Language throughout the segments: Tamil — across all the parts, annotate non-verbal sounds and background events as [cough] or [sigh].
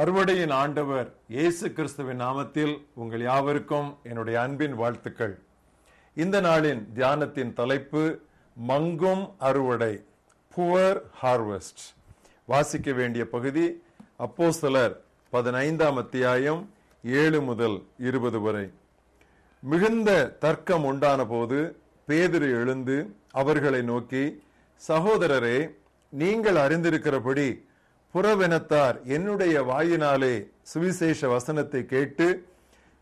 அறுவடையின் ஆண்டவர் இயேசு கிறிஸ்துவின் நாமத்தில் உங்கள் யாவருக்கும் என்னுடைய அன்பின் வாழ்த்துக்கள். இந்த நாளின் தியானத்தின் தலைப்பு மங்கும் அறுவடை புவர் ஹார்வெஸ்ட். வாசிக்க வேண்டிய பகுதி அப்போஸ்தலர் பதினைந்தாம் அத்தியாயம் ஏழு முதல் இருபது வரை. மிகுந்த தர்க்கம் உண்டான போது பேதிரு எழுந்து அவர்களை நோக்கி சகோதரரே நீங்கள் அறிந்திருக்கிறபடி புறவினத்தார் என்னுடைய வாயினாலே சுவிசேஷ வசனத்தை கேட்டு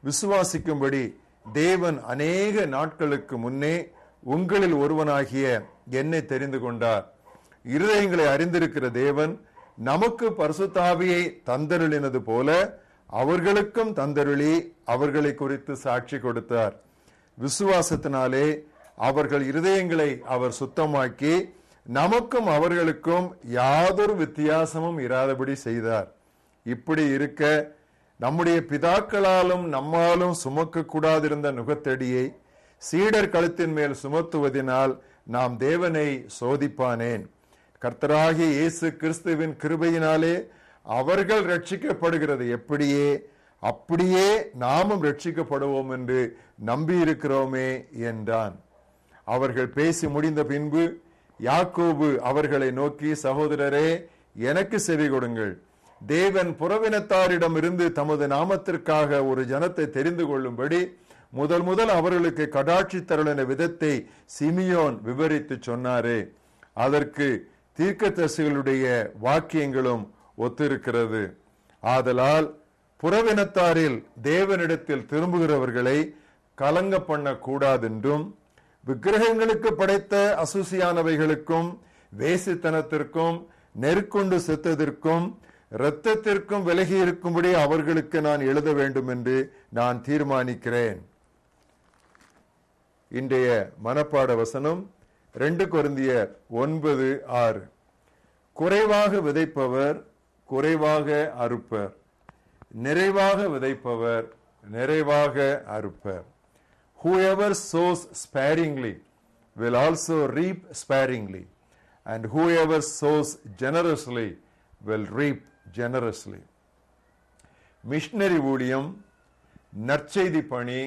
விசுவாசிக்கும்படி தேவன் அநேக நாட்களுக்கு முன்னே உங்களில் ஒருவனாகிய என்னை தெரிந்து கொண்டார். இருதயங்களை அறிந்திருக்கிற தேவன் நமக்கு பரிசுத்தாவியை தந்தருளினது போல அவர்களுக்கும் தந்தருளி அவர்களை குறித்து சாட்சி கொடுத்தார். விசுவாசத்தினாலே அவர்கள் இருதயங்களை அவர் சுத்தமாக்கி நமக்கும் அவர்களுக்கும் யாதொரு வித்தியாசமும் இராதபடி செய்தார். இப்படி இருக்க நம்முடைய பிதாக்களாலும் நம்மாலும் சுமக்க கூடாதிருந்த நுகத்தடியை சீடர் கழுத்தின் மேல் சுமத்துவதினால் நாம் தேவனை சோதிப்பானேன். கர்த்தராகிய இயேசு கிறிஸ்துவின் கிருபையினாலே அவர்கள் ரட்சிக்கப்படுகிறது. எப்படியே? அப்படியே நாமும் ரட்சிக்கப்படுவோம் என்று நம்பியிருக்கிறோமே என்றான். அவர்கள் பேசி முடிந்த பின்பு யாக்கோபு அவர்களை நோக்கி சகோதரரே எனக்கு செவி கொடுங்கள். தேவன் புறவினத்தாரிடம் இருந்து தமது நாமத்திற்காக ஒரு ஜனத்தை தெரிந்து கொள்ளும்படி முதல் முதல் அவர்களுக்கு கடாட்சி தருளின விதத்தை சிமியோன் விவரித்து சொன்னாரே. அதற்கு தீர்க்கதரிசிகளுடைய வாக்கியங்களும் ஒத்திருக்கிறது. ஆதலால் புறவினத்தாரில் தேவனிடத்தில் திரும்புகிறவர்களை கலங்க பண்ணக்கூடாதென்றும் விக்கிரகங்களுக்கு படைத்த அசூசியானவைகளுக்கும் வேசித்தனத்திற்கும் நெருக்கொண்டு செத்ததற்கும் இரத்தத்திற்கும் விலகி இருக்கும்படி அவர்களுக்கு நான் எழுத வேண்டும் என்று நான் தீர்மானிக்கிறேன். இன்றைய மனப்பாட வசனம் ரெண்டு குருந்தியர் ஒன்பது ஆறு. குறைவாக விதைப்பவர் குறைவாக அறுப்பர். நிறைவாக விதைப்பவர் நிறைவாக அறுப்பர். Whoever sows sparingly will also reap sparingly. And whoever sows generously will reap generously. Missionary ஊழியம் நற்செய்தி பணி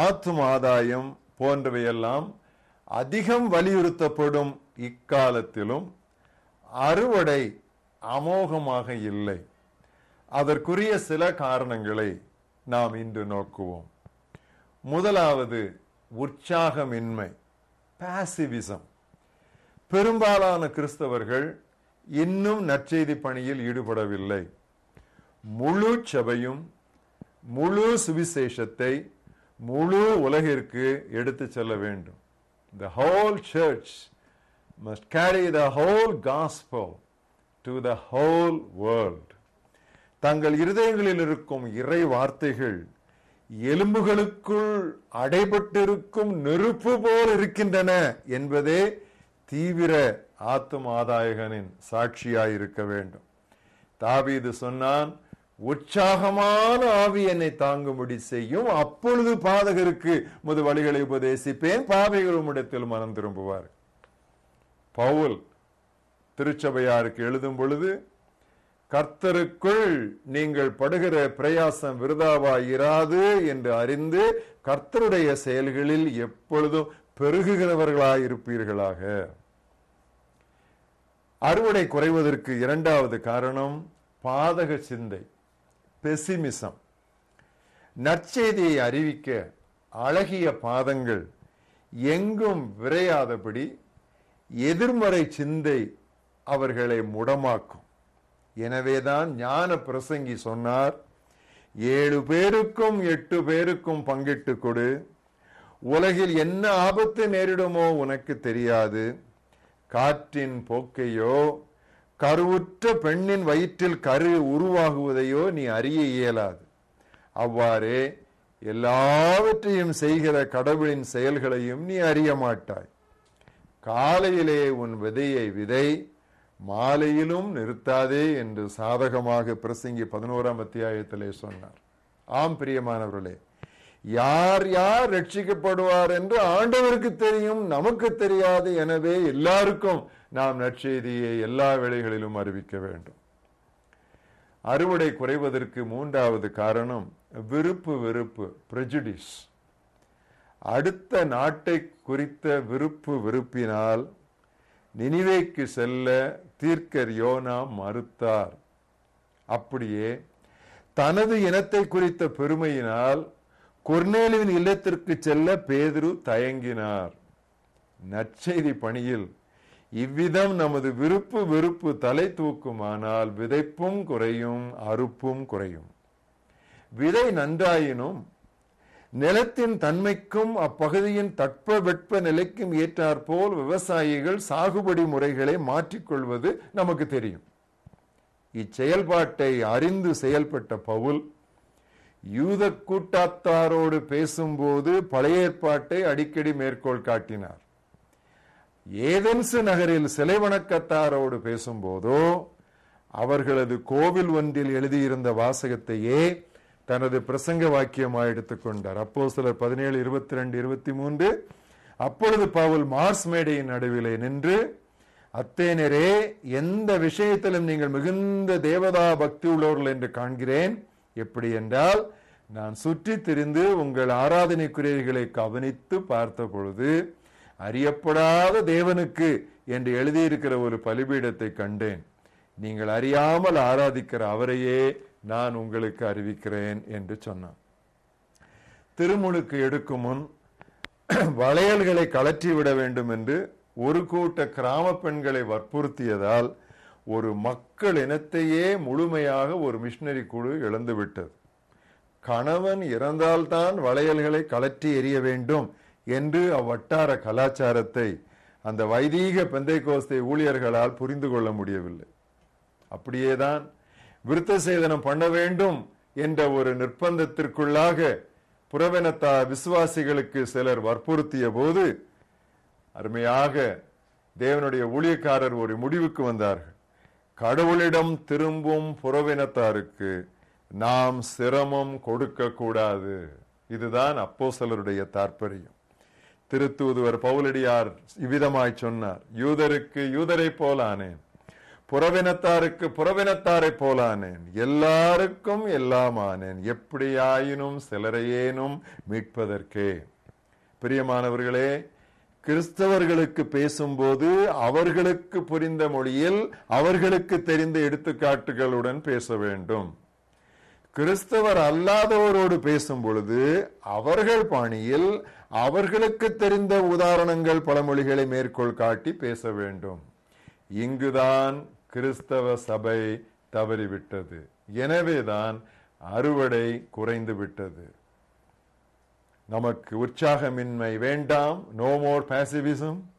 ஆத்தும ஆதாயம் போன்றவையெல்லாம் அதிகம் வலியுறுத்தப்படும் இக்காலத்திலும் அறுவடை அமோகமாக இல்லை. அதற்குரிய சில காரணங்களை நாம் இன்று நோக்குவோம். முதலாவது உற்சாகமின்மை பாசிவிசம் பெரும்பாலான கிறிஸ்தவர்கள் இன்னும் நற்செய்தி பணியில் ஈடுபடவில்லை. முழு சபையும் முழு சுவிசேஷத்தை முழு உலகிற்கு எடுத்து செல்ல வேண்டும். The whole church must carry the whole gospel to the whole world தங்கள் இருதயங்களில் இருக்கும் இறை வார்த்தைகள் எலும்புகளுக்குள் அடைபட்டிருக்கும் நெருப்பு போல் இருக்கின்றன என்பதே தீவிர ஆத்மாதாயகனின் சாட்சியாயிருக்க வேண்டும். தாபீது சொன்னான் உற்சாகமான ஆவி என்னை தாங்கும்படி செய்யும். அப்பொழுது பாதகருக்கு முது வழிகளை உபதேசிப்பேன். பாவைகள் இடத்தில் மனம் திரும்புவார் பவுல் திருச்சபையாருக்கு எழுதும் பொழுது கர்த்தருக்குள் நீங்கள் படுகிற பிரயாசம் விருதாவாயிராது என்று அறிந்து கர்த்தருடைய செயல்களில் எப்பொழுதும் பெருகுகிறவர்களாயிருப்பீர்களாக. அறுவடை குறைவதற்கு இரண்டாவது காரணம் பாதக சிந்தை பெசிமிசம். நற்செய்தியை அறிவிக்க அழகிய பாதங்கள் எங்கும் விரையாதபடி எதிர்மறை சிந்தை அவர்களை முடமாக்கும். எனவேதான் ஞான பிரசங்கி சொன்னார். ஏழு பேருக்கும் எட்டு பேருக்கும் பங்கிட்டு கொடு. உலகில் என்ன ஆபத்து நேரிடுமோ உனக்கு தெரியாது. காற்றின் போக்கையோ கருவுற்ற பெண்ணின் வயிற்றில் கரு உருவாகுவதையோ நீ அறிய இயலாது. அவ்வாறே எல்லாவற்றையும் செய்கிற கடவுளின் செயல்களையும் நீ அறிய மாட்டாய். காலையிலே உன் விதையை விதை மாலையிலும் நிறுத்தாதே என்று சாதகமாக பிரசங்கி பதினோராம் அத்தியாயத்திலே சொன்னார். ஆம் பிரியமானவர்களே யார் யார் ரட்சிக்கப்படுவார் என்று ஆண்டவருக்கு தெரியும் நமக்கு தெரியாது. எனவே எல்லாருக்கும் நாம் நற்செய்தியை எல்லா வேளைகளிலும் அறிவிக்க வேண்டும். அறுவடை குறைவதற்கு மூன்றாவது காரணம் விருப்பு வெறுப்பு பிரஜுடிஸ் அடுத்த நாட்டை குறித்த விருப்பு வெறுப்பினால் நினைவேக்கு செல்ல தீர்க்கர் யோனா மறுத்தார். அப்படியே தனது இனத்தை குறித்த பெருமையினால் கொர்நேலுவின் இல்லத்திற்கு செல்ல பேதுரு தயங்கினார். நற்செய்தி பணியில் இவ்விதம் நமது விருப்பு வெறுப்பு தலை தூக்குமானால் விதைப்பும் குறையும் அறுப்பும் குறையும். விதை நன்றாயினும் நிலத்தின் தன்மைக்கும் அப்பகுதியின் தட்பவெட்ப நிலைக்கும் ஏற்றாற்போல் விவசாயிகள் சாகுபடி முறைகளை மாற்றிக்கொள்வது நமக்கு தெரியும். இச்செயல்பாட்டை அறிந்து செயல்பட்ட பவுல் யூத கூட்டாத்தாரோடு பேசும்போது பழைய ஏற்பாட்டை அடிக்கடி மேற்கோள் காட்டினார். ஏதென்சு நகரில் சிலை வணக்கத்தாரோடு பேசும்போதோ அவர்களது கோவில் ஒன்றில் எழுதியிருந்த வாசகத்தையே தனது பிரசங்க வாக்கியமாக எடுத்துக்கொண்டார். அப்போ சிலர் பதினேழு இருபத்தி ரெண்டு இருபத்தி மூன்று அப்பொழுது பவுல் மார்ஸ் மேடையின் நடுவிலே நின்று அத்தேனரே எந்த விஷயத்திலும் நீங்கள் மிகுந்த தேவதா பக்தி உள்ளவர்கள் என்று காண்கிறேன். எப்படி என்றால் நான் சுற்றி திரிந்து உங்கள் ஆராதனைக்குரியர்களை கவனித்து பார்த்த பொழுது அறியப்படாத தேவனுக்கு என்று எழுதியிருக்கிற ஒரு பலிபீடத்தை கண்டேன். நீங்கள் அறியாமல் ஆராதிக்கிற அவரையே நான் உங்களுக்கு அறிவிக்கிறேன் என்று சொன்னான். திருமுழுக்கு எடுக்கும் முன் [clears throat] வளையல்களை கலற்றிவிட வேண்டும் என்று ஒரு கூட்ட கிராம பெண்களை வற்புறுத்தியதால் ஒரு மக்கள் இனத்தையே முழுமையாக ஒரு மிஷினரி குழு இழந்துவிட்டது கணவன் இறந்தால்தான் வளையல்களை கலற்றி எறிய வேண்டும் என்று அவ்வட்டார கலாச்சாரத்தை அந்த வைதீக பெந்தை கோஸ்தை ஊழியர்களால் புரிந்து கொள்ள முடியவில்லை. அப்படியேதான் விருத்த சேதனம் பண்ண வேண்டும் என்ற ஒரு நிர்பந்தத்திற்குள்ளாக புறவனத்தா விசுவாசிகளுக்கு சிலர் வற்புறுத்திய போது அருமையாக தேவனுடைய ஊழியக்காரர் ஒரு முடிவுக்கு வந்தார்கள். கடவுளிடம் திரும்பும் புறவினத்தாருக்கு நாம் சிரமம் கொடுக்க கூடாது இதுதான் அப்போ சிலருடைய தாற்பயம். திருத்தூதுவர் பவுலடியார் இவ்விதமாய் சொன்னார் யூதருக்கு யூதரை போலானேன். புறவினத்தாருக்கு புறவினத்தாரை போலானேன். எல்லாருக்கும் எல்லாமானேன். எப்படியாயினும் சிலரையேனும் மீட்பதற்கே. பிரியமானவர்களே கிறிஸ்தவர்களுக்கு பேசும்போது அவர்களுக்கு புரிந்த மொழியில் அவர்களுக்கு தெரிந்த எடுத்துக்காட்டுகளுடன் பேச வேண்டும். கிறிஸ்தவர் அல்லாதவரோடு பேசும் பொழுது அவர்கள் பாணியில் அவர்களுக்கு தெரிந்த உதாரணங்கள் பழமொழிகளை மேற்கோள் காட்டி பேச வேண்டும். இங்குதான் கிறிஸ்தவ சபை தவறிவிட்டது. எனவேதான் அறுவடை குறைந்து விட்டது நமக்கு உற்சாகமின்மை வேண்டாம் நோ மோர் பேசிவிசம்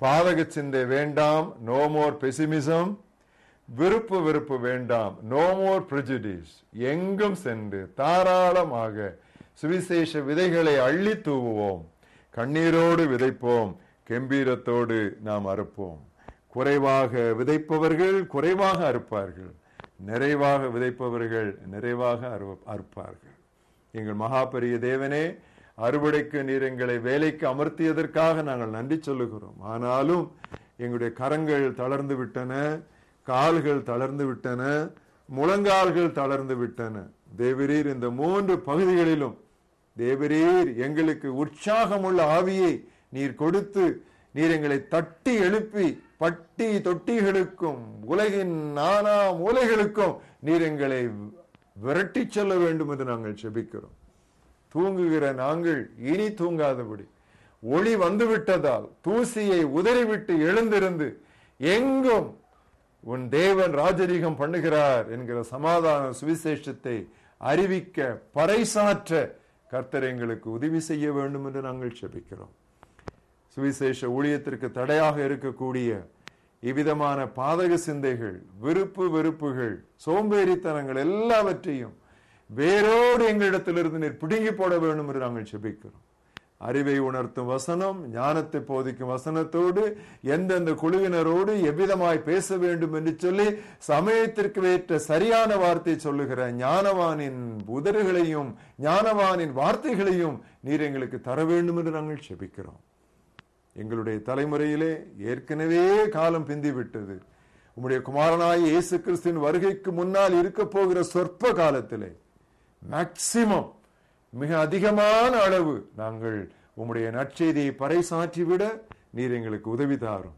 பாதக சிந்தை வேண்டாம் நோ மோர் பெசிமிசம் விருப்பு வெறுப்பு வேண்டாம் நோ மோர் prejudice. எங்கும் சென்று தாராளமாக சுவிசேஷ விதைகளை அள்ளி தூவுவோம். கண்ணீரோடு விதைப்போம் கெம்பீரத்தோடு நாம் அறுப்போம். குறைவாக விதைப்பவர்கள் குறைவாக அறுப்பார்கள். நிறைவாக விதைப்பவர்கள் நிறைவாக அறு- அறுப்பார்கள். எங்கள் மகாபரிய தேவனே அறுவடைக்கு நீர் எங்களை வேலைக்கு அமர்த்தியதற்காக நாங்கள் நன்றி சொல்லுகிறோம். ஆனாலும் எங்களுடைய கரங்கள் தளர்ந்து விட்டன கால்கள் தளர்ந்து விட்டன முழங்கால்கள் தளர்ந்து விட்டன. தேவரீர் இந்த மூன்று பகுதிகளிலும் தேவரீர் எங்களுக்கு உற்சாகமுள்ள ஆவியை நீர் கொடுத்து நீர் எங்களை தட்டி எழுப்பி பட்டி தொட்டிகளுக்கும் உலகின் நானா மூலைகளுக்கும் நீர் எங்களை விரட்டி செல்ல வேண்டும் என்று நாங்கள் செபிக்கிறோம். தூங்குகிற நாங்கள் இனி தூங்காதபடி. ஒளி வந்துவிட்டதால் தூசியை உதறிவிட்டு எழுந்திருந்து எங்கும் உன் தேவன் ராஜரீகம் பண்ணுகிறார் என்கிற சமாதான சுவிசேஷத்தை அறிவிக்க பறைசாற்ற கர்த்தர் எங்களுக்கு உதவி செய்ய வேண்டும் என்று நாங்கள் செபிக்கிறோம். சுவிசேஷ ஊழியத்திற்கு தடையாக இருக்கக்கூடிய இவ்விதமான பாதக சிந்தைகள் விருப்பு வெறுப்புகள் சோம்பேறித்தனங்கள் எல்லாவற்றையும் வேரோடு எங்களிடத்திலிருந்து நீர் பிடுங்கி போட வேண்டும் என்று நாங்கள் செபிக்கிறோம். அறிவை உணர்த்தும் வசனம் ஞானத்தை போதிக்கும் வசனத்தோடு எந்தெந்த குழுவினரோடு எவ்விதமாய் பேச வேண்டும் என்று சொல்லி சமயத்திற்கு ஏற்ற சரியான வார்த்தை சொல்லுகிற ஞானவானின் உதறுகளையும் ஞானவானின் வார்த்தைகளையும் நீர் எங்களுக்கு தர வேண்டும் என்று நாங்கள் செபிக்கிறோம். எங்களுடைய தலைமுறையிலே ஏற்கனவே காலம் பிந்திவிட்டது. உம்முடைய குமாரனாய் இயேசு கிறிஸ்துவின் வருகைக்கு முன்னால் இருக்க போகிற சொற்ப காலத்திலே மேக்சிமம் மிக அதிகமான அளவு நாங்கள் உம்முடைய நற்செய்தியை பறைசாற்றிவிட நீர் எங்களுக்கு உதவி தாரும்.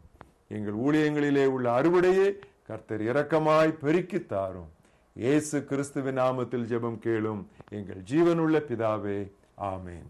எங்கள் ஊழியங்களிலே உள்ள அறுவடையே கர்த்தர் இரக்கமாய் பெருக்கி தாரும். இயேசு கிறிஸ்துவின் நாமத்தில் ஜெபம் கேளும் எங்கள் ஜீவனுள்ள பிதாவே ஆமேன்.